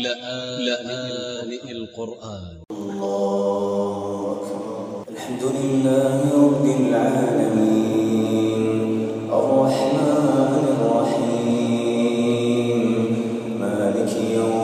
لآن القرآن. الله أكبر الحمد لله رب العالمين. الرحمن الرحيم. مالك يوم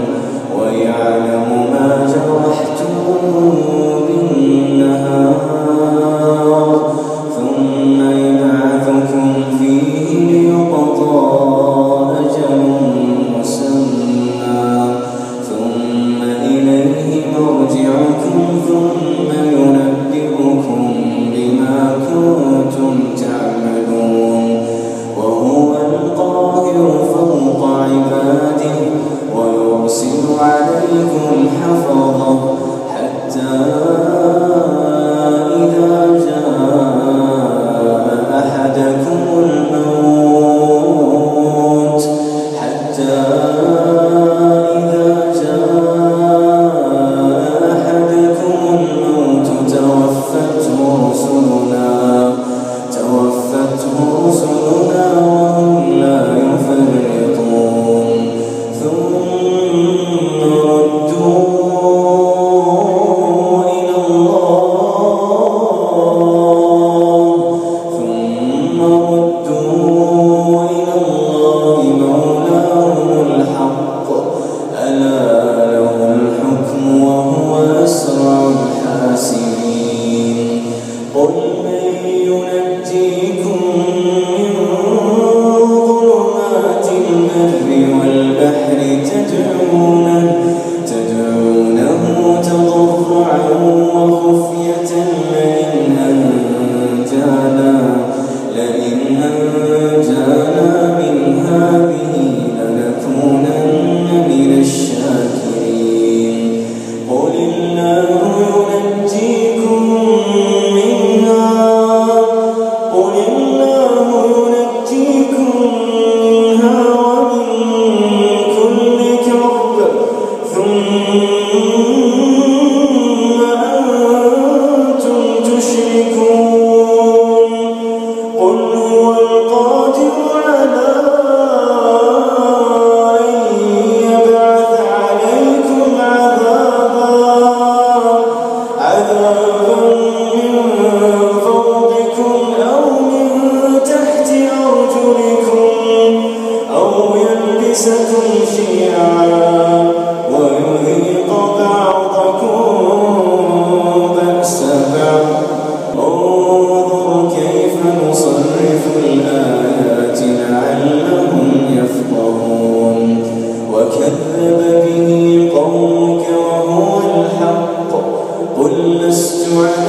Senhor.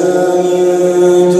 العالمين